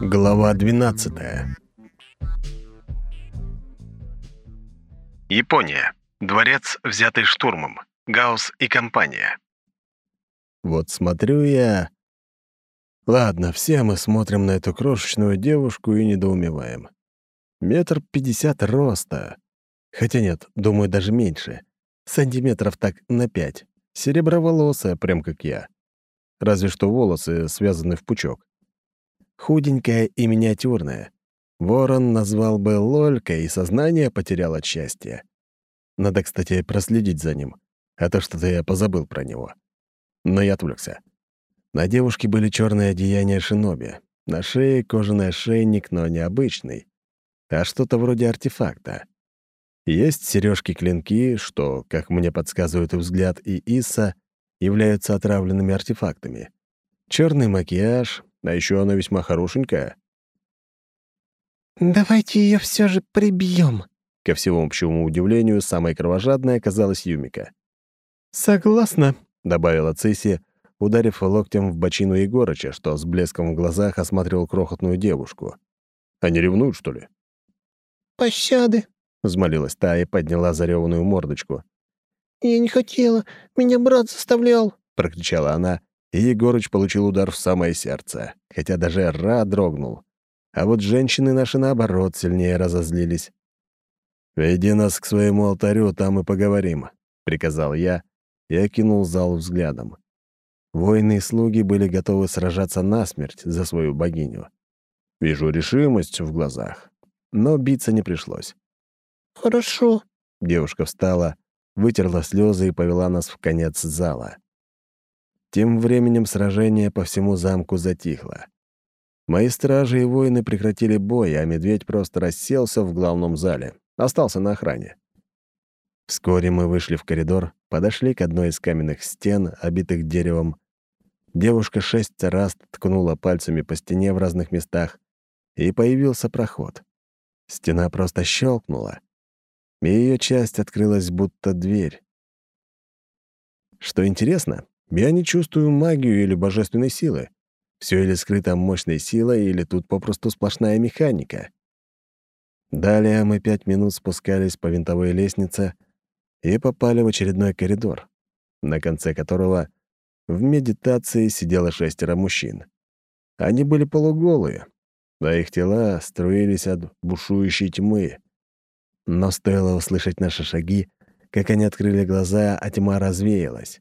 Глава 12 Япония. Дворец, взятый штурмом. Гаус и компания. Вот смотрю я... Ладно, все мы смотрим на эту крошечную девушку и недоумеваем. Метр пятьдесят роста. Хотя нет, думаю, даже меньше. Сантиметров так на пять. Сереброволосая, прям как я. Разве что волосы связаны в пучок. Худенькая и миниатюрная. Ворон назвал бы Лолькой и сознание потерял от счастья. Надо, кстати, проследить за ним, а то что-то я позабыл про него. Но я отвлекся. На девушке были черные одеяния шиноби. На шее кожаный ошейник, но необычный, а что-то вроде артефакта. Есть сережки-клинки, что, как мне подсказывают и взгляд, и Иса, являются отравленными артефактами. Черный макияж, а еще она весьма хорошенькая. «Давайте ее все же прибьем», — ко всеобщему удивлению, самой кровожадной оказалась Юмика. «Согласна», — добавила Цисси, ударив локтем в бочину Егорыча, что с блеском в глазах осматривал крохотную девушку. «Они ревнуют, что ли?» «Пощады», — взмолилась та и подняла зареванную мордочку. «Я не хотела, меня брат заставлял», — прокричала она, и Егорыч получил удар в самое сердце, хотя даже Ра дрогнул. А вот женщины наши, наоборот, сильнее разозлились. «Веди нас к своему алтарю, там и поговорим», — приказал я и окинул зал взглядом. Воины и слуги были готовы сражаться насмерть за свою богиню. Вижу решимость в глазах, но биться не пришлось. «Хорошо». Девушка встала, вытерла слезы и повела нас в конец зала. Тем временем сражение по всему замку затихло. Мои стражи и воины прекратили бой, а медведь просто расселся в главном зале, остался на охране. Вскоре мы вышли в коридор, подошли к одной из каменных стен, обитых деревом. Девушка шесть раз ткнула пальцами по стене в разных местах, и появился проход. Стена просто щелкнула, и ее часть открылась, будто дверь. Что интересно, я не чувствую магию или божественной силы. Все или скрыта мощной силой, или тут попросту сплошная механика. Далее мы пять минут спускались по винтовой лестнице и попали в очередной коридор, на конце которого в медитации сидело шестеро мужчин. Они были полуголые, а их тела струились от бушующей тьмы. Но стоило услышать наши шаги, как они открыли глаза, а тьма развеялась.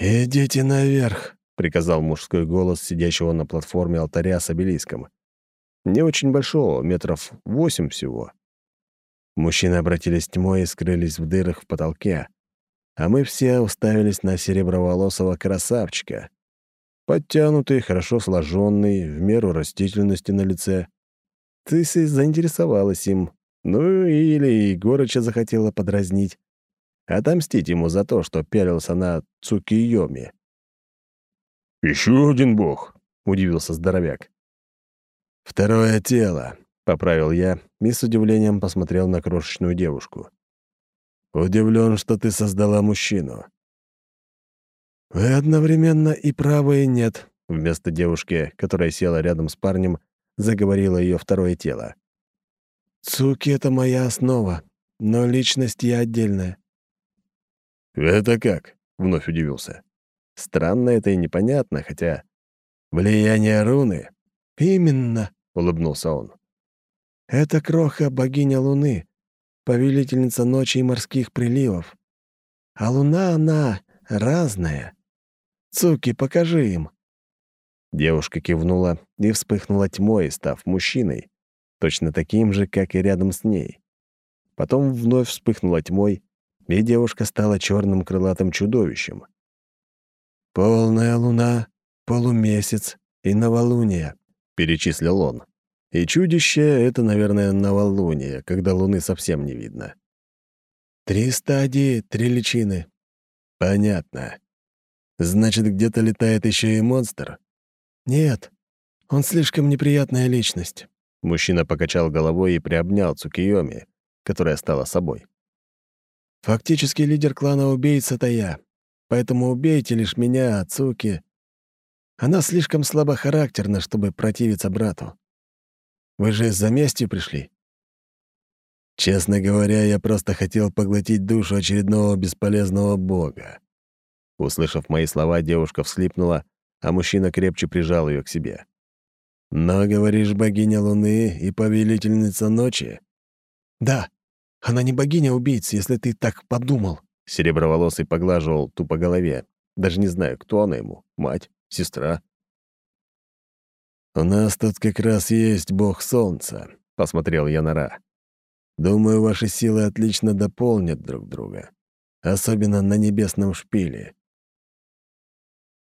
«Идите наверх», — приказал мужской голос сидящего на платформе алтаря с обелиском. Не очень большого, метров восемь всего. Мужчины обратились тьмой и скрылись в дырах в потолке, а мы все уставились на сереброволосого красавчика. Подтянутый, хорошо сложенный, в меру растительности на лице. Тыси заинтересовалась им, ну или Егорыча захотела подразнить отомстить ему за то, что пялился на Цукиёми. «Еще один бог», — удивился здоровяк. «Второе тело», — поправил я и с удивлением посмотрел на крошечную девушку. «Удивлен, что ты создала мужчину». «Вы одновременно и правы, и нет», — вместо девушки, которая села рядом с парнем, заговорило ее второе тело. «Цуки — это моя основа, но личность я отдельная. «Это как?» — вновь удивился. «Странно это и непонятно, хотя...» «Влияние руны?» «Именно», — улыбнулся он. «Это кроха богиня Луны, повелительница ночи и морских приливов. А Луна, она разная. Цуки, покажи им». Девушка кивнула и вспыхнула тьмой, став мужчиной, точно таким же, как и рядом с ней. Потом вновь вспыхнула тьмой, и девушка стала черным крылатым чудовищем. «Полная луна, полумесяц и новолуние», — перечислил он. «И чудище — это, наверное, новолуние, когда луны совсем не видно». «Три стадии, три личины». «Понятно. Значит, где-то летает еще и монстр?» «Нет, он слишком неприятная личность». Мужчина покачал головой и приобнял Цукиоми, которая стала собой. Фактически лидер клана убийц — это я. Поэтому убейте лишь меня, Цуки. Она слишком слабохарактерна, чтобы противиться брату. Вы же из-за мести пришли?» Честно говоря, я просто хотел поглотить душу очередного бесполезного бога. Услышав мои слова, девушка вслипнула, а мужчина крепче прижал ее к себе. «Но, говоришь, богиня Луны и повелительница ночи?» «Да, она не богиня-убийца, если ты так подумал», — сереброволосый поглаживал тупо голове. Даже не знаю, кто она ему — мать, сестра. «У нас тут как раз есть бог солнца», — посмотрел я. «Думаю, ваши силы отлично дополнят друг друга, особенно на небесном шпиле».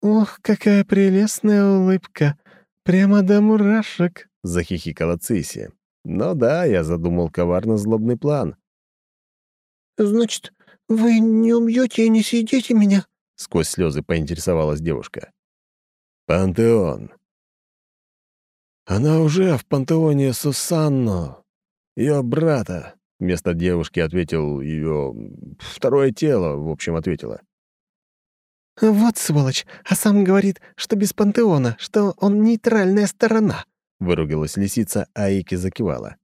«Ох, какая прелестная улыбка! Прямо до мурашек!» — захихикала Циси. «Ну да, я задумал коварно-злобный план». «Значит, вы не убьете и не съедите меня?» — сквозь слезы поинтересовалась девушка. «Пантеон», «Она уже в пантеоне Сусанно, ее брата», — вместо девушки ответил ее... второе тело, в общем, ответила. «Вот сволочь, а сам говорит, что без пантеона, что он нейтральная сторона», — выругалась лисица, а Ики закивала.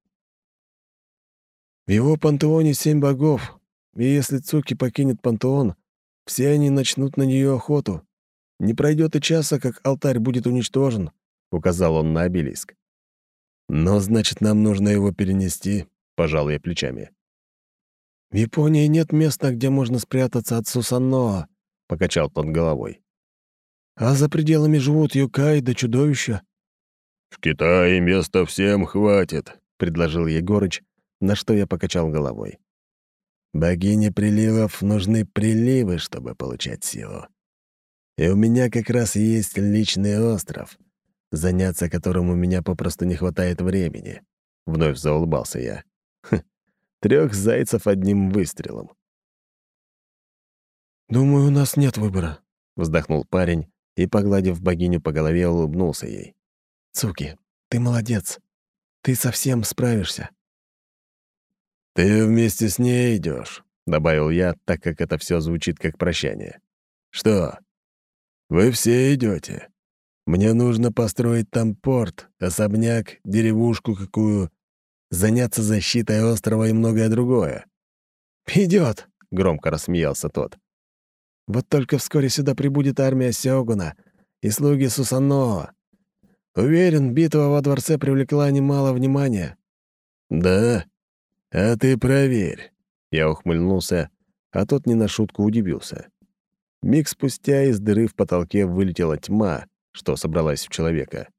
«В его пантеоне семь богов, и если Цуки покинет пантеон, все они начнут на нее охоту. Не пройдет и часа, как алтарь будет уничтожен», — указал он на обелиск. «Но, значит, нам нужно его перенести», — пожал я плечами. «В Японии нет места, где можно спрятаться от Сусанноа», — покачал тот головой. «А за пределами живут юкай да чудовища». «В Китае места всем хватит», — предложил Егорыч, на что я покачал головой. «Богине приливов нужны приливы, чтобы получать силу. И у меня как раз есть личный остров — заняться которым у меня попросту не хватает времени. Вновь заулыбался я. Трех зайцев одним выстрелом. «Думаю, у нас нет выбора», — вздохнул парень и, погладив богиню по голове, улыбнулся ей. «Цуки, ты молодец. Ты совсем справишься». «Ты вместе с ней идешь, добавил я, так как это все звучит как прощание. «Что? Вы все идете. Мне нужно построить там порт, особняк, деревушку какую, заняться защитой острова и многое другое». «Идёт!» — громко рассмеялся тот. «Вот только вскоре сюда прибудет армия Сёгуна и слуги Сусаноо. Уверен, битва во дворце привлекла немало внимания». «Да? А ты проверь». Я ухмыльнулся, а тот не на шутку удивился. Миг спустя из дыры в потолке вылетела тьма, что собралась в человека.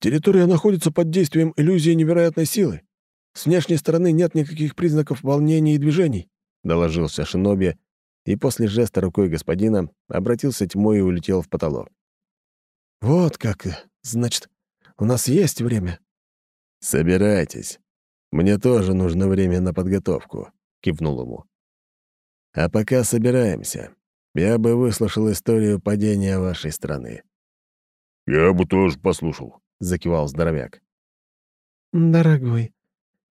«Территория находится под действием иллюзии невероятной силы. С внешней стороны нет никаких признаков волнений и движений», — доложился Шиноби, и после жеста рукой господина обратился тьмой и улетел в потолок. «Вот как, значит, у нас есть время?» «Собирайтесь. Мне тоже нужно время на подготовку», — кивнул ему. «А пока собираемся. Я бы выслушал историю падения вашей страны». «Я бы тоже послушал», — закивал здоровяк. «Дорогой,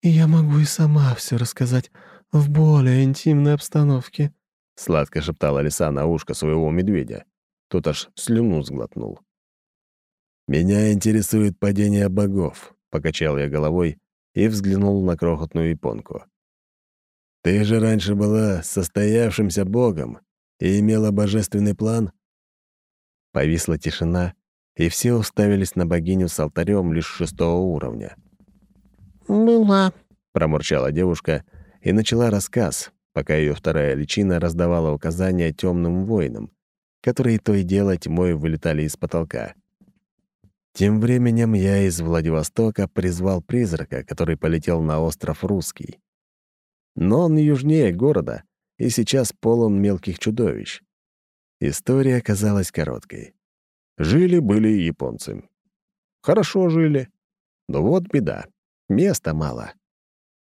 я могу и сама все рассказать в более интимной обстановке», — сладко шептала лиса на ушко своего медведя. Тот аж слюну сглотнул. «Меня интересует падение богов», — покачал я головой и взглянул на крохотную японку. «Ты же раньше была состоявшимся богом, и имела божественный план?» Повисла тишина, и все уставились на богиню с алтарем лишь шестого уровня. «Была», — промурчала девушка и начала рассказ, пока ее вторая личина раздавала указания темным воинам, которые то и дело тьмой вылетали из потолка. Тем временем я из Владивостока призвал призрака, который полетел на остров Русский. Но он южнее города, и сейчас полон мелких чудовищ. История оказалась короткой. Жили-были японцы. Хорошо жили. Но вот беда. Места мало.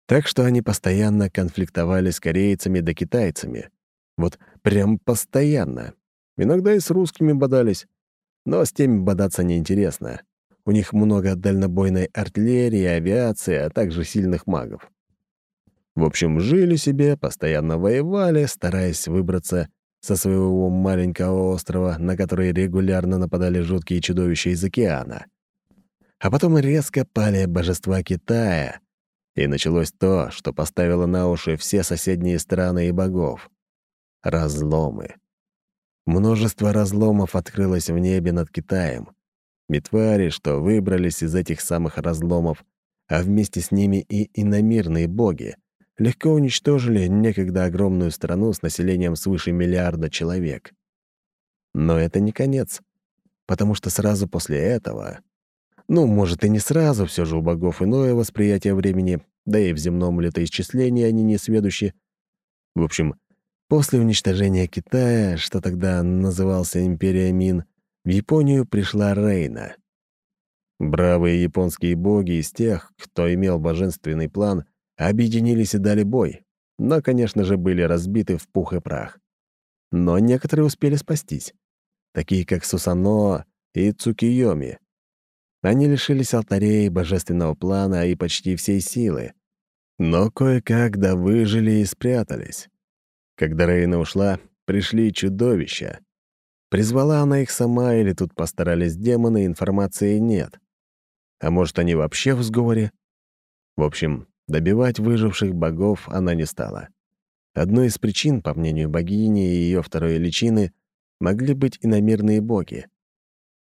Так что они постоянно конфликтовали с корейцами да китайцами. Вот прям постоянно. Иногда и с русскими бодались. Но с теми бодаться неинтересно. У них много дальнобойной артиллерии, авиации, а также сильных магов. В общем, жили себе, постоянно воевали, стараясь выбраться со своего маленького острова, на который регулярно нападали жуткие чудовища из океана. А потом резко пали божества Китая, и началось то, что поставило на уши все соседние страны и богов — разломы. Множество разломов открылось в небе над Китаем. Метвари, что выбрались из этих самых разломов, а вместе с ними и иномирные боги, легко уничтожили некогда огромную страну с населением свыше миллиарда человек. Но это не конец, потому что сразу после этого... Ну, может, и не сразу, все же у богов иное восприятие времени, да и в земном летоисчислении они не сведущи. В общем, После уничтожения Китая, что тогда назывался Империя Мин, в Японию пришла Рейна. Бравые японские боги из тех, кто имел божественный план, объединились и дали бой, но, конечно же, были разбиты в пух и прах. Но некоторые успели спастись, такие как Сусано и Цукиоми. Они лишились алтарей, божественного плана и почти всей силы, но кое-как да выжили и спрятались. Когда Рейна ушла, пришли чудовища. Призвала она их сама или тут постарались демоны, информации нет. А может, они вообще в сговоре? В общем, добивать выживших богов она не стала. Одной из причин, по мнению богини и ее второй личины, могли быть иномирные боги.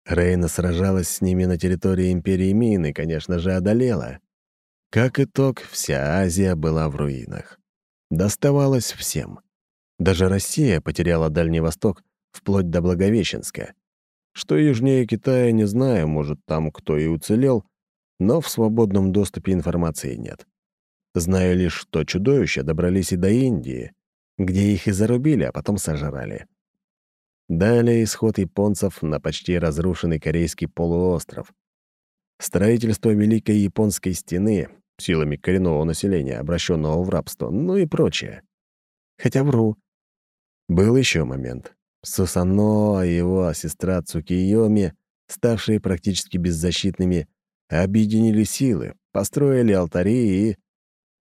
Рейна сражалась с ними на территории Империи Мин и, конечно же, одолела. Как итог, вся Азия была в руинах. Доставалось всем. Даже Россия потеряла Дальний Восток вплоть до Благовещенска. Что южнее Китая, не знаю, может, там кто и уцелел, но в свободном доступе информации нет. Знаю лишь, что чудовища добрались и до Индии, где их и зарубили, а потом сожрали. Далее исход японцев на почти разрушенный корейский полуостров. Строительство Великой Японской стены силами коренного населения, обращенного в рабство, ну и прочее. Хотя вру, был еще момент. Сусано и его сестра Цукиоми, ставшие практически беззащитными, объединили силы, построили алтари и...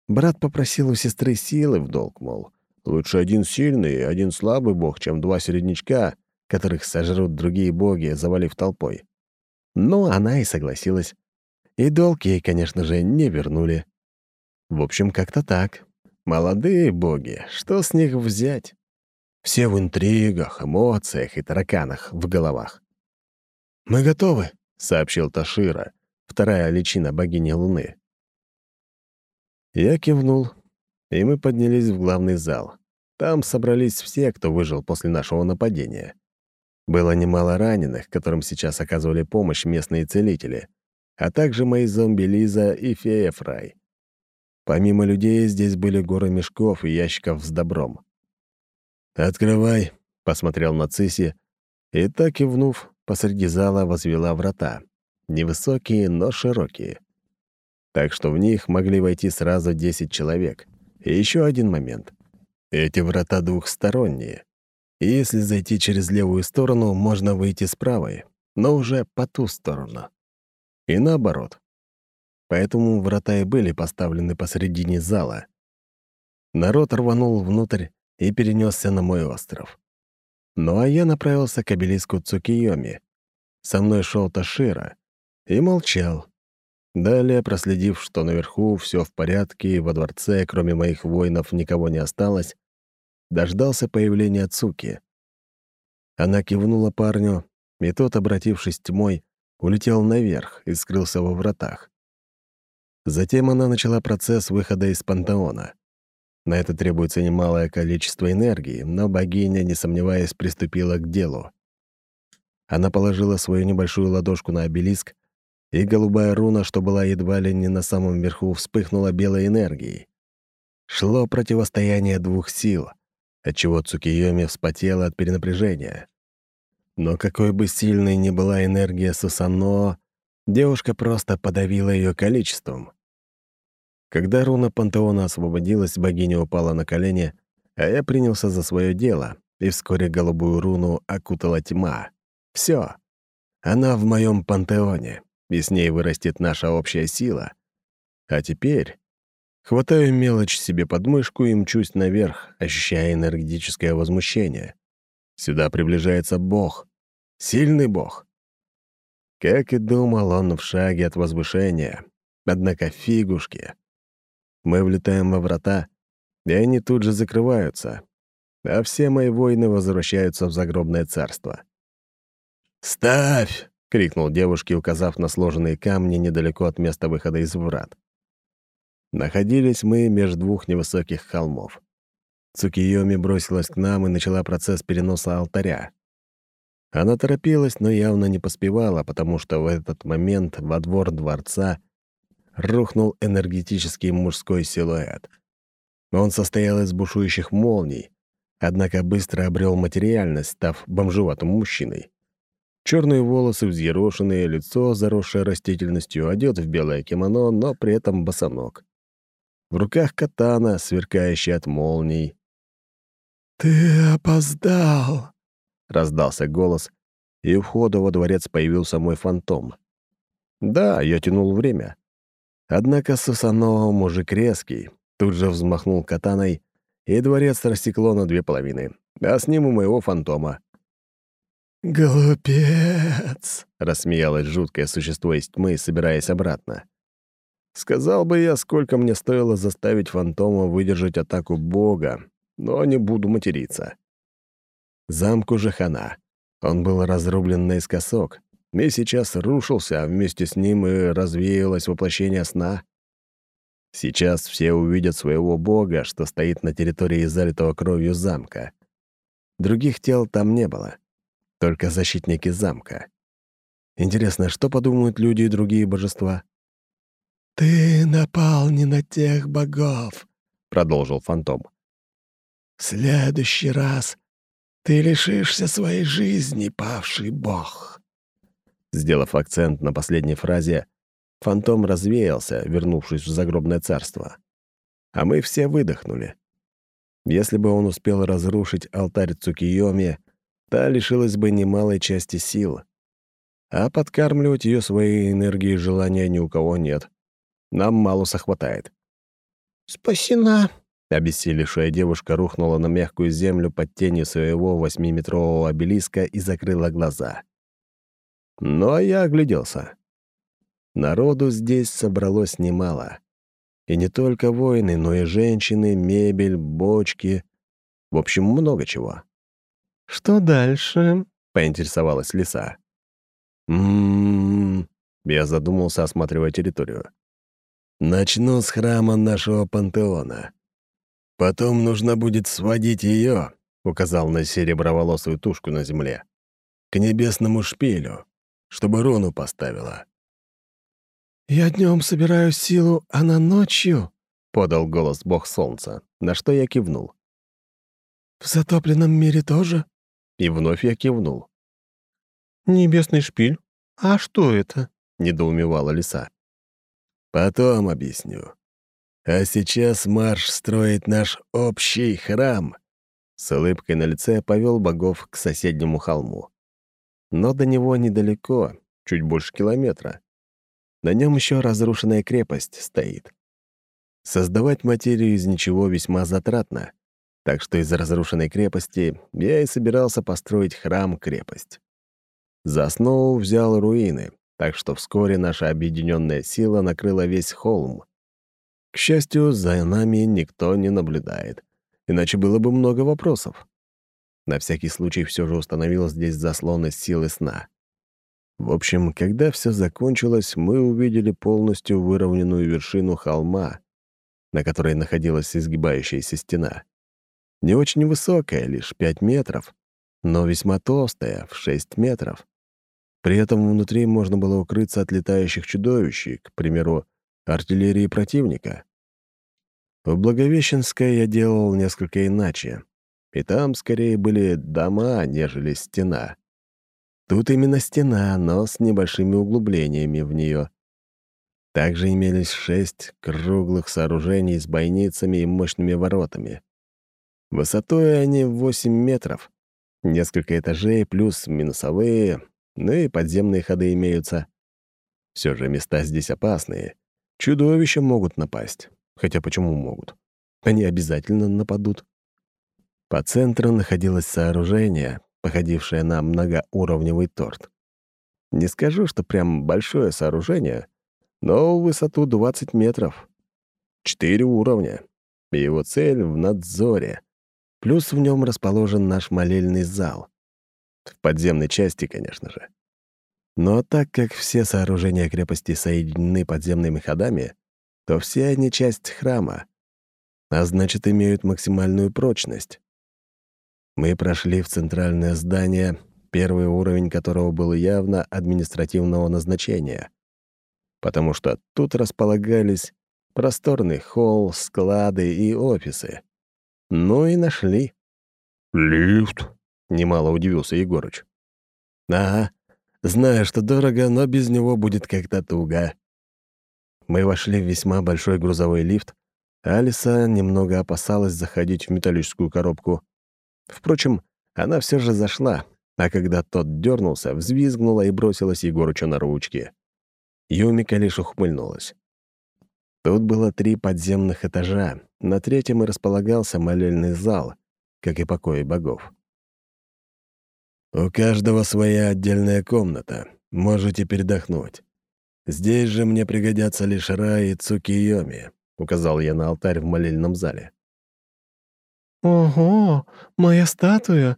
Брат попросил у сестры силы в долг, мол, лучше один сильный один слабый бог, чем два середнячка, которых сожрут другие боги, завалив толпой. Ну, она и согласилась. И долг ей, конечно же, не вернули. В общем, как-то так. Молодые боги, что с них взять? Все в интригах, эмоциях и тараканах в головах. «Мы готовы», — сообщил Ташира, вторая личина богини Луны. Я кивнул, и мы поднялись в главный зал. Там собрались все, кто выжил после нашего нападения. Было немало раненых, которым сейчас оказывали помощь местные целители, а также мои зомби Лиза и фея Фрай. Помимо людей здесь были горы мешков и ящиков с добром. «Открывай», — посмотрел на Циси, и так кивнув, посреди зала возвела врата. Невысокие, но широкие. Так что в них могли войти сразу 10 человек. И еще один момент. Эти врата двухсторонние. И если зайти через левую сторону, можно выйти с правой, но уже по ту сторону. И наоборот. Поэтому врата и были поставлены посредине зала. Народ рванул внутрь, и перенесся на мой остров. Ну а я направился к обелиску Цукиоми. Со мной шел Ташира и молчал. Далее, проследив, что наверху все в порядке и во дворце, кроме моих воинов, никого не осталось, дождался появления Цуки. Она кивнула парню, и тот, обратившись тьмой, улетел наверх и скрылся во вратах. Затем она начала процесс выхода из пантеона. На это требуется немалое количество энергии, но богиня, не сомневаясь, приступила к делу. Она положила свою небольшую ладошку на обелиск, и голубая руна, что была едва ли не на самом верху, вспыхнула белой энергией. Шло противостояние двух сил, отчего Цукиоми вспотела от перенапряжения. Но какой бы сильной ни была энергия Сусано, девушка просто подавила ее количеством. Когда руна пантеона освободилась, богиня упала на колени, а я принялся за свое дело, и вскоре голубую руну окутала тьма. Все, Она в моем пантеоне, и с ней вырастет наша общая сила. А теперь хватаю мелочь себе под мышку и мчусь наверх, ощущая энергетическое возмущение. Сюда приближается Бог. Сильный Бог. Как и думал, он в шаге от возвышения. Однако фигушки. Мы влетаем во врата, и они тут же закрываются, а все мои воины возвращаются в загробное царство. «Ставь!» — крикнул девушке, указав на сложенные камни недалеко от места выхода из врат. Находились мы между двух невысоких холмов. Цукиоми бросилась к нам и начала процесс переноса алтаря. Она торопилась, но явно не поспевала, потому что в этот момент во двор дворца рухнул энергетический мужской силуэт. Он состоял из бушующих молний, однако быстро обрел материальность, став бомжеватым мужчиной. Черные волосы взъерошенные, лицо, заросшее растительностью, одет в белое кимоно, но при этом босоног. В руках катана, сверкающая от молний. «Ты опоздал!» раздался голос, и у входа во дворец появился мой фантом. Да, я тянул время. Однако Сусанова мужик резкий, тут же взмахнул катаной, и дворец растекло на две половины, а с ним у моего фантома. «Глупец!» — рассмеялось жуткое существо из тьмы, собираясь обратно. Сказал бы я, сколько мне стоило заставить фантома выдержать атаку бога, но не буду материться. Замку же хана. Он был разрублен наискосок, и сейчас рушился, а вместе с ним и развеялось воплощение сна. Сейчас все увидят своего бога, что стоит на территории залитого кровью замка. Других тел там не было, только защитники замка. Интересно, что подумают люди и другие божества? «Ты напал не на тех богов», — продолжил фантом. «В следующий раз ты лишишься своей жизни, павший бог». Сделав акцент на последней фразе, фантом развеялся, вернувшись в загробное царство. А мы все выдохнули. Если бы он успел разрушить алтарь Цукиоми, та лишилась бы немалой части сил. А подкармливать ее своей энергией желания ни у кого нет. Нам Малуса хватает. «Спасена», Обессилевшая девушка рухнула на мягкую землю под тенью своего восьмиметрового обелиска и закрыла глаза. Но я огляделся. Народу здесь собралось немало. И не только воины, но и женщины, мебель, бочки. В общем, много чего. «Что дальше?» — поинтересовалась лиса. «М-м-м...» Я задумался, осматривая территорию. «Начну с храма нашего пантеона. Потом нужно будет сводить ее, указал на сереброволосую тушку на земле, к небесному шпилю, чтобы руну поставила. «Я днем собираю силу, а на ночью...» — подал голос бог солнца, на что я кивнул. «В затопленном мире тоже?» И вновь я кивнул. «Небесный шпиль? А что это?» — недоумевала лиса. «Потом объясню. А сейчас марш строить наш общий храм!» С улыбкой на лице повел богов к соседнему холму. Но до него недалеко, чуть больше километра. На нем еще разрушенная крепость стоит. Создавать материю из ничего весьма затратно, так что из разрушенной крепости я и собирался построить храм-крепость. За основу взял руины, так что вскоре наша объединенная сила накрыла весь холм. К счастью, за нами никто не наблюдает, иначе было бы много вопросов. На всякий случай все же установил здесь заслон из силы сна. В общем, когда все закончилось, мы увидели полностью выровненную вершину холма, на которой находилась изгибающаяся стена. Не очень высокая, лишь 5 метров, но весьма толстая, в 6 метров. При этом внутри можно было укрыться от летающих чудовищ, к примеру, артиллерии противника. В Благовещенской я делал несколько иначе, и там скорее были дома, нежели стена. Тут именно стена, но с небольшими углублениями в нее. Также имелись шесть круглых сооружений с бойницами и мощными воротами. Высотой они 8 метров, несколько этажей плюс минусовые, ну и подземные ходы имеются. Все же места здесь опасные, Чудовища могут напасть. Хотя почему могут? Они обязательно нападут. По центру находилось сооружение, походившее на многоуровневый торт. Не скажу, что прям большое сооружение, но в высоту 20 метров. Четыре уровня. Его цель в надзоре. Плюс в нем расположен наш молельный зал. В подземной части, конечно же. Но так как все сооружения крепости соединены подземными ходами, то все они часть храма, а значит, имеют максимальную прочность. Мы прошли в центральное здание, первый уровень которого был явно административного назначения, потому что тут располагались просторный холл, склады и офисы. Ну и нашли. «Лифт?» — немало удивился Егорыч. «Ага, знаю, что дорого, но без него будет как-то туго». Мы вошли в весьма большой грузовой лифт, Алиса немного опасалась заходить в металлическую коробку. Впрочем, она все же зашла, а когда тот дернулся, взвизгнула и бросилась Егорычу на ручки. Юмика лишь ухмыльнулась. Тут было три подземных этажа, на третьем и располагался молельный зал, как и покои богов. «У каждого своя отдельная комната. Можете передохнуть. Здесь же мне пригодятся лишь Ра и Цукиоми», — указал я на алтарь в молельном зале. «Ого, моя статуя!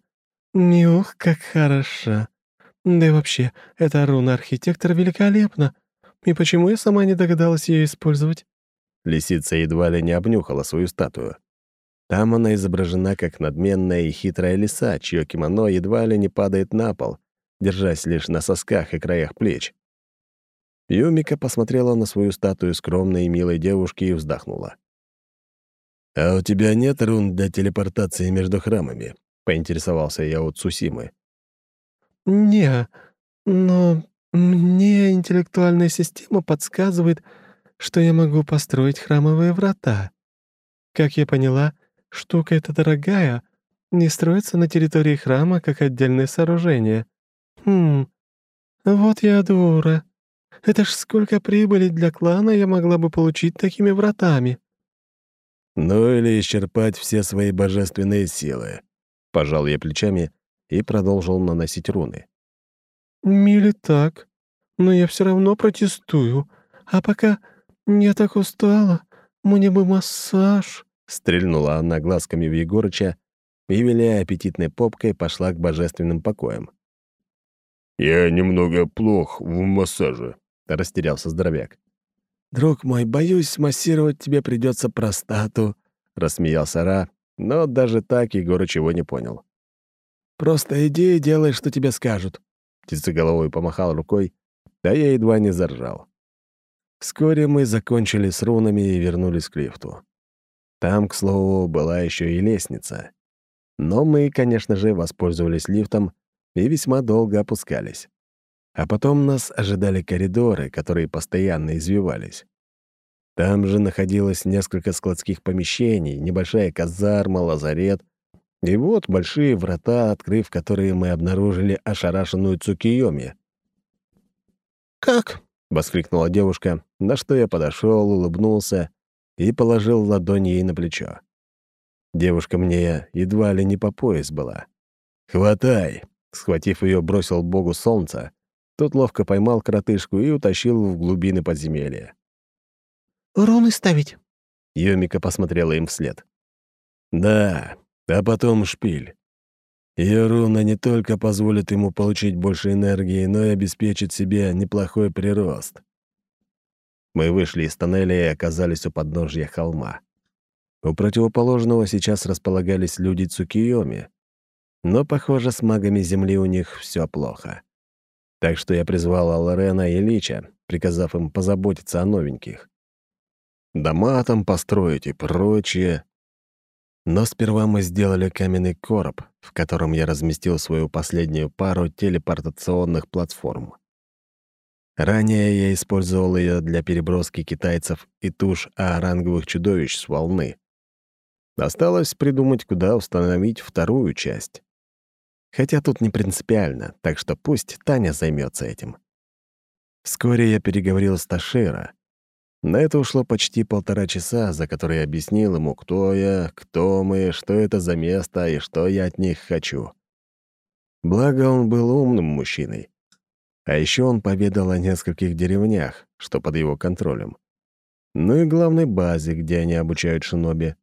Нюх, как хороша! Да и вообще, эта руна-архитектор великолепна. И почему я сама не догадалась ее использовать?» Лисица едва ли не обнюхала свою статую. Там она изображена как надменная и хитрая лиса, чье кимоно едва ли не падает на пол, держась лишь на сосках и краях плеч. Юмика посмотрела на свою статую скромной и милой девушки и вздохнула. «А у тебя нет рун для телепортации между храмами?» — поинтересовался я у Цусимы. «Не, но мне интеллектуальная система подсказывает, что я могу построить храмовые врата. Как я поняла, штука эта дорогая, не строится на территории храма как отдельное сооружение. Хм, вот я дура. Это ж сколько прибыли для клана я могла бы получить такими вратами. Ну или исчерпать все свои божественные силы. Пожал я плечами и продолжил наносить руны. Мили так, но я все равно протестую. А пока я так устала, мне бы массаж. Стрельнула она глазками в Егорыча и, виляя аппетитной попкой, пошла к божественным покоям. «Я немного плох в массаже», — растерялся здоровяк. «Друг мой, боюсь, массировать тебе придется простату», — рассмеялся Ра, но даже так Егор чего не понял. «Просто иди и делай, что тебе скажут», — птицеголовый помахал рукой, да я едва не заржал. Вскоре мы закончили с рунами и вернулись к лифту. Там, к слову, была еще и лестница. Но мы, конечно же, воспользовались лифтом и весьма долго опускались. А потом нас ожидали коридоры, которые постоянно извивались. Там же находилось несколько складских помещений, небольшая казарма, лазарет. И вот большие врата, открыв которые мы обнаружили ошарашенную Цукиоми. «Как?» — воскликнула девушка, на что я подошел, улыбнулся и положил ладонь ей на плечо. Девушка мне едва ли не по пояс была. «Хватай!» — схватив ее, бросил богу солнца, тот ловко поймал коротышку и утащил в глубины подземелья. «Руны ставить?» Юмика посмотрела им вслед. «Да, а потом шпиль. Ее руна не только позволит ему получить больше энергии, но и обеспечит себе неплохой прирост». Мы вышли из тоннеля и оказались у подножья холма. У противоположного сейчас располагались люди Цукиоми, но, похоже, с магами Земли у них все плохо. Так что я призвал Алларена и Лича, приказав им позаботиться о новеньких. Дома там построить и прочее. Но сперва мы сделали каменный короб, в котором я разместил свою последнюю пару телепортационных платформ. Ранее я использовал ее для переброски китайцев и туш оранговых чудовищ с волны. Осталось придумать, куда установить вторую часть. Хотя тут не принципиально, так что пусть Таня займется этим. Вскоре я переговорил с Ташира. На это ушло почти полтора часа, за которые объяснил ему, кто я, кто мы, что это за место и что я от них хочу. Благо, он был умным мужчиной. А еще он поведал о нескольких деревнях, что под его контролем. Ну и главной базе, где они обучают шиноби.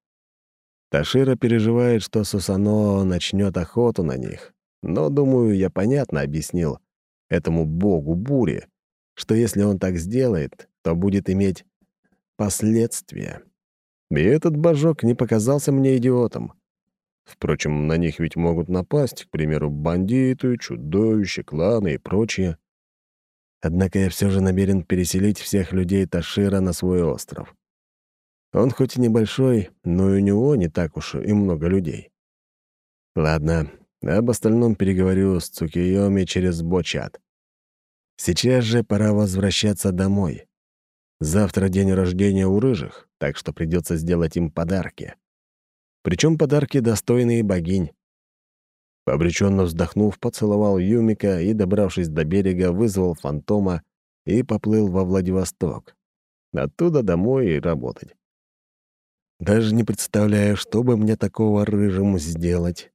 Ташира переживает, что Сусано начнет охоту на них. Но, думаю, я понятно объяснил этому богу бури, что если он так сделает, то будет иметь последствия. И этот божок не показался мне идиотом. Впрочем, на них ведь могут напасть, к примеру, бандиты, чудовища, кланы и прочее. Однако я все же намерен переселить всех людей Ташира на свой остров. Он хоть и небольшой, но и у него не так уж и много людей. Ладно, об остальном переговорю с Цукиоми через бочат. Сейчас же пора возвращаться домой. Завтра день рождения у рыжих, так что придется сделать им подарки. Причем подарки достойные богинь. Обреченно вздохнув, поцеловал Юмика и, добравшись до берега, вызвал фантома и поплыл во Владивосток. Оттуда домой и работать. Даже не представляю, что бы мне такого рыжему сделать.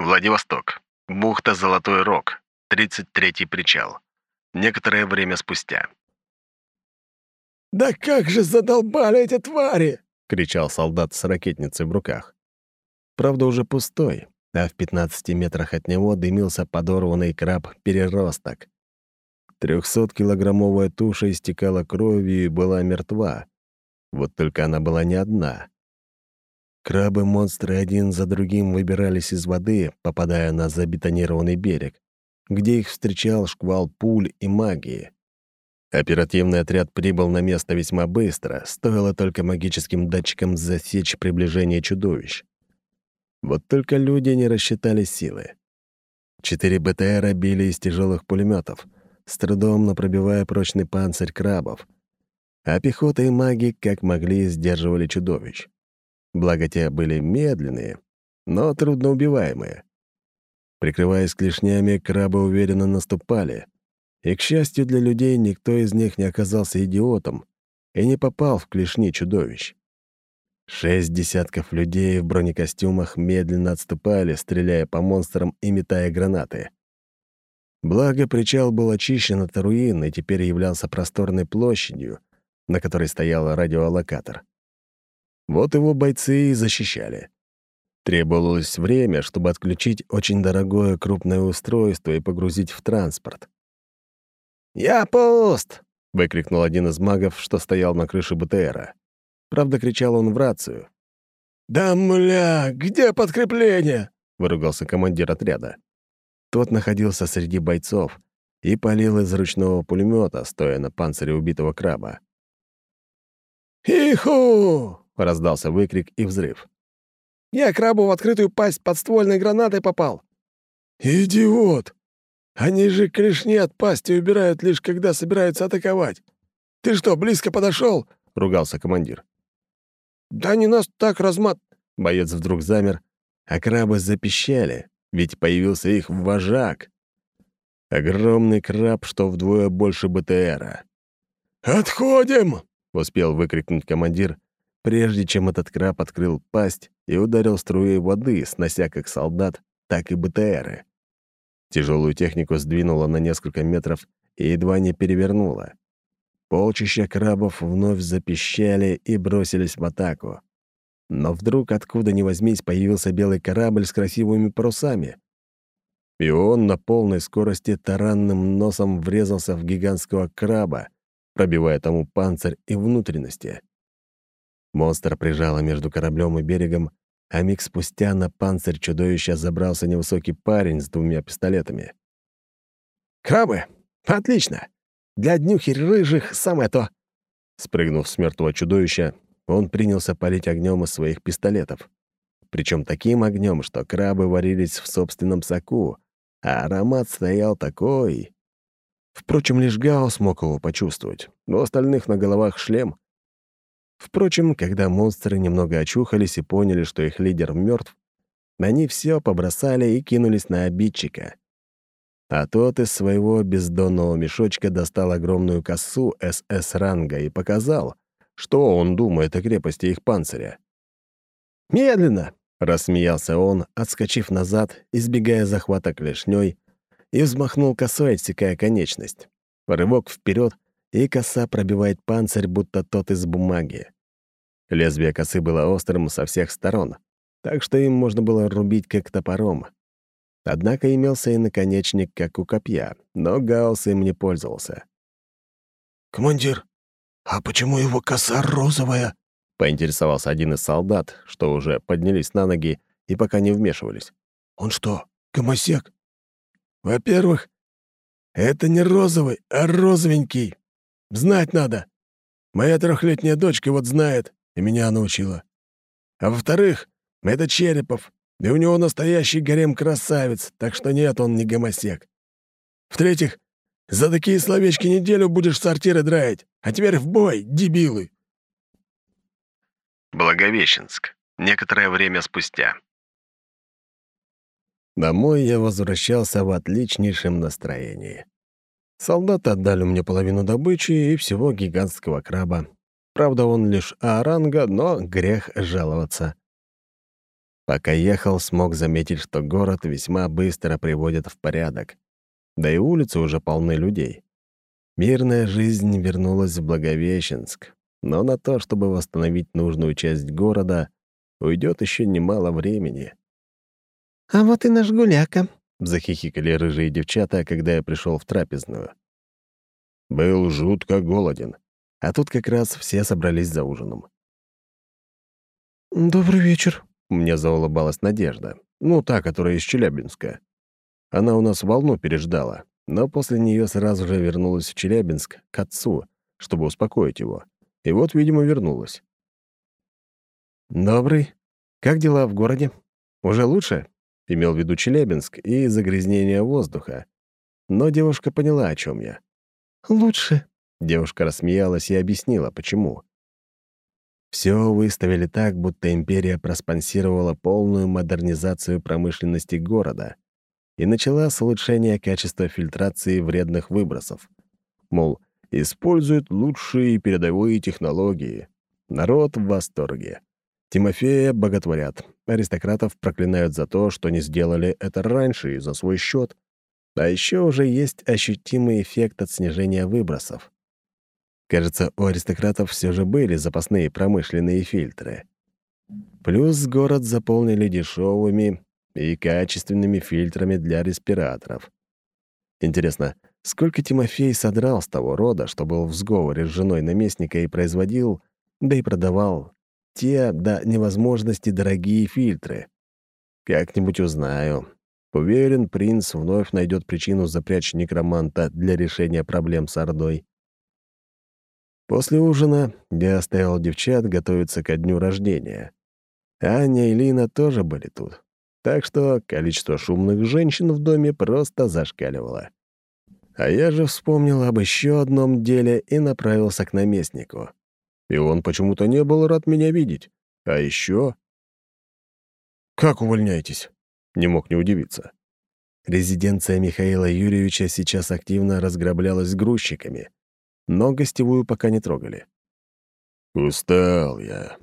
Владивосток. Бухта Золотой Рог. 33-й причал. Некоторое время спустя. «Да как же задолбали эти твари!» — кричал солдат с ракетницей в руках правда, уже пустой, а в 15 метрах от него дымился подорванный краб-переросток. Трехсоткилограммовая туша истекала кровью и была мертва. Вот только она была не одна. Крабы-монстры один за другим выбирались из воды, попадая на забетонированный берег, где их встречал шквал пуль и магии. Оперативный отряд прибыл на место весьма быстро, стоило только магическим датчикам засечь приближение чудовищ. Вот только люди не рассчитали силы. Четыре БТРа били из тяжелых пулеметов, с трудом напробивая прочный панцирь крабов. А пехота и маги, как могли, сдерживали чудовищ. Благо, те были медленные, но трудноубиваемые. Прикрываясь клешнями, крабы уверенно наступали. И, к счастью для людей, никто из них не оказался идиотом и не попал в клешни чудовищ. Шесть десятков людей в бронекостюмах медленно отступали, стреляя по монстрам и метая гранаты. Благо, причал был очищен от руин и теперь являлся просторной площадью, на которой стоял радиолокатор. Вот его бойцы и защищали. Требовалось время, чтобы отключить очень дорогое крупное устройство и погрузить в транспорт. «Я пуст!» — выкрикнул один из магов, что стоял на крыше БТРа. Правда, кричал он в рацию. «Да мля, где подкрепление?» — выругался командир отряда. Тот находился среди бойцов и палил из ручного пулемета, стоя на панцире убитого краба. «Иху!» — раздался выкрик и взрыв. «Я крабу в открытую пасть подствольной гранатой попал». «Идиот! Они же клешни от пасти убирают лишь когда собираются атаковать. Ты что, близко подошел? ругался командир. «Да они нас так размат...» Боец вдруг замер, а крабы запищали, ведь появился их вожак. Огромный краб, что вдвое больше БТРа. «Отходим!» — успел выкрикнуть командир, прежде чем этот краб открыл пасть и ударил струей воды, снося как солдат, так и БТРы. Тяжелую технику сдвинуло на несколько метров и едва не перевернуло. Полчища крабов вновь запищали и бросились в атаку. Но вдруг, откуда ни возьмись, появился белый корабль с красивыми парусами. И он на полной скорости таранным носом врезался в гигантского краба, пробивая тому панцирь и внутренности. Монстр прижало между кораблем и берегом, а миг спустя на панцирь чудовища забрался невысокий парень с двумя пистолетами. «Крабы! Отлично! Для днюхи рыжих самое то!» Спрыгнув с мертвого чудовища, он принялся палить огнем из своих пистолетов. Причем таким огнем, что крабы варились в собственном соку, а аромат стоял такой. Впрочем, лишь Гао смог его почувствовать, у остальных на головах шлем. Впрочем, когда монстры немного очухались и поняли, что их лидер мертв, они все побросали и кинулись на обидчика а тот из своего бездонного мешочка достал огромную косу СС-ранга и показал, что он думает о крепости их панциря. «Медленно! Рассмеялся он, отскочив назад, избегая захвата клешней, и взмахнул косой, отсекая конечность. Рывок вперед, и коса пробивает панцирь, будто тот из бумаги. Лезвие косы было острым со всех сторон, так что им можно было рубить как топором. Однако имелся и наконечник, как у копья, но Гаусс им не пользовался. «Командир, а почему его коса розовая?» — поинтересовался один из солдат, что уже поднялись на ноги и пока не вмешивались. «Он что, гомосек?» «Во-первых, это не розовый, а розовенький. Знать надо. Моя трехлетняя дочка вот знает и меня научила. А во-вторых, это Черепов, и у него настоящий гарем красавец, так что нет, он не гомосек. В-третьих, за такие словечки неделю будешь сортиры драить, а теперь в бой, дебилы!» Благовещенск. Некоторое время спустя. Домой я возвращался в отличнейшем настроении. Солдаты отдали мне половину добычи и всего гигантского краба. Правда, он лишь А-ранга, но грех жаловаться. Пока ехал, смог заметить, что город весьма быстро приводят в порядок. Да и улицы уже полны людей. Мирная жизнь вернулась в Благовещенск, но на то, чтобы восстановить нужную часть города, уйдет еще немало времени. «А вот и наш гуляка», — захихикали рыжие девчата, когда я пришел в трапезную. Был жутко голоден, а тут как раз все собрались за ужином. «Добрый вечер», — мне заулыбалась Надежда, ну, та, которая из Челябинска. Она у нас волну переждала, но после нее сразу же вернулась в Челябинск к отцу, чтобы успокоить его. И вот, видимо, вернулась. «Добрый. Как дела в городе? Уже лучше?» Имел в виду Челябинск и загрязнение воздуха. Но девушка поняла, о чем я. «Лучше». Девушка рассмеялась и объяснила, почему. Все выставили так, будто империя проспонсировала полную модернизацию промышленности города и начала с улучшения качества фильтрации вредных выбросов. Мол, используют лучшие передовые технологии. Народ в восторге. Тимофея боготворят, аристократов проклинают за то, что не сделали это раньше и за свой счет. А еще уже есть ощутимый эффект от снижения выбросов. Кажется, у аристократов все же были запасные промышленные фильтры. Плюс город заполнили дешевыми и качественными фильтрами для респираторов. Интересно, сколько Тимофей содрал с того рода, что был в сговоре с женой наместника и производил, да и продавал те до невозможности дорогие фильтры. Как-нибудь узнаю. Уверен, принц вновь найдет причину запрячь некроманта для решения проблем с Ордой. После ужина я оставил девчат готовиться ко дню рождения. Аня и Лина тоже были тут. Так что количество шумных женщин в доме просто зашкаливало. А я же вспомнил об еще одном деле и направился к наместнику и он почему-то не был рад меня видеть. А еще... «Как увольняетесь?» — не мог не удивиться. Резиденция Михаила Юрьевича сейчас активно разграблялась грузчиками, но гостевую пока не трогали. «Устал я.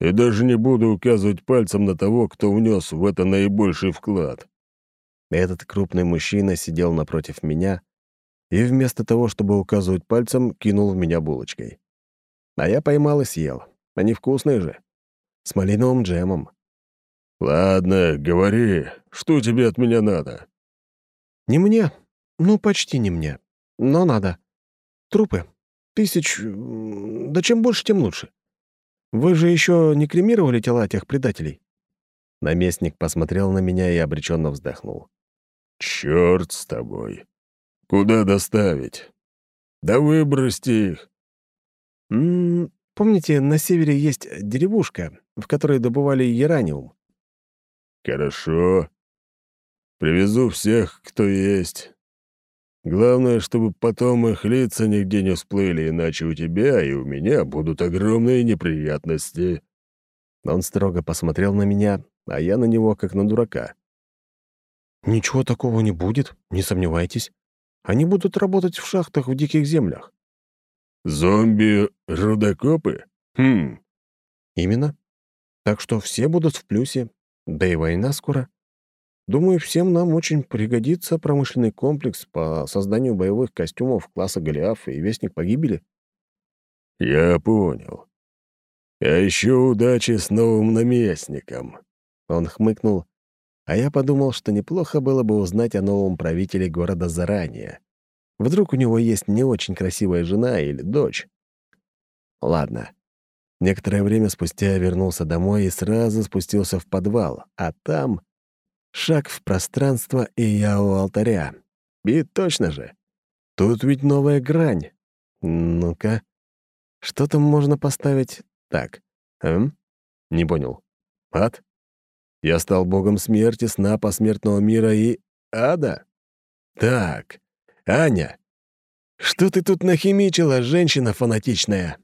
И даже не буду указывать пальцем на того, кто внес в это наибольший вклад». Этот крупный мужчина сидел напротив меня и вместо того, чтобы указывать пальцем, кинул в меня булочкой. А я поймал и съел. Они вкусные же. С малиновым джемом. «Ладно, говори, что тебе от меня надо?» «Не мне. Ну, почти не мне. Но надо. Трупы. Тысяч... Да чем больше, тем лучше. Вы же еще не кремировали тела тех предателей?» Наместник посмотрел на меня и обреченно вздохнул. «Чёрт с тобой. Куда доставить? Да выбросьте их. М -м, помните, на севере есть деревушка, в которой добывали яраниум? Хорошо. Привезу всех, кто есть. Главное, чтобы потом их лица нигде не всплыли, иначе у тебя и у меня будут огромные неприятности. Он строго посмотрел на меня, а я на него как на дурака. «Ничего такого не будет, не сомневайтесь. Они будут работать в шахтах в диких землях. «Зомби-рудокопы? Хм». «Именно. Так что все будут в плюсе, да и война скоро. Думаю, всем нам очень пригодится промышленный комплекс по созданию боевых костюмов класса Голиаф и Вестник Погибели. «Я понял. А еще удачи с новым наместником». Он хмыкнул, а я подумал, что неплохо было бы узнать о новом правителе города заранее. Вдруг у него есть не очень красивая жена или дочь. Ладно. Некоторое время спустя я вернулся домой и сразу спустился в подвал, а там шаг в пространство, и я у алтаря. И точно же. Тут ведь новая грань. Ну-ка. Что там можно поставить так? Эм? Не понял. Ад? Я стал богом смерти, сна посмертного мира и... ада? Так, Аня, что ты тут нахимичила, женщина фанатичная?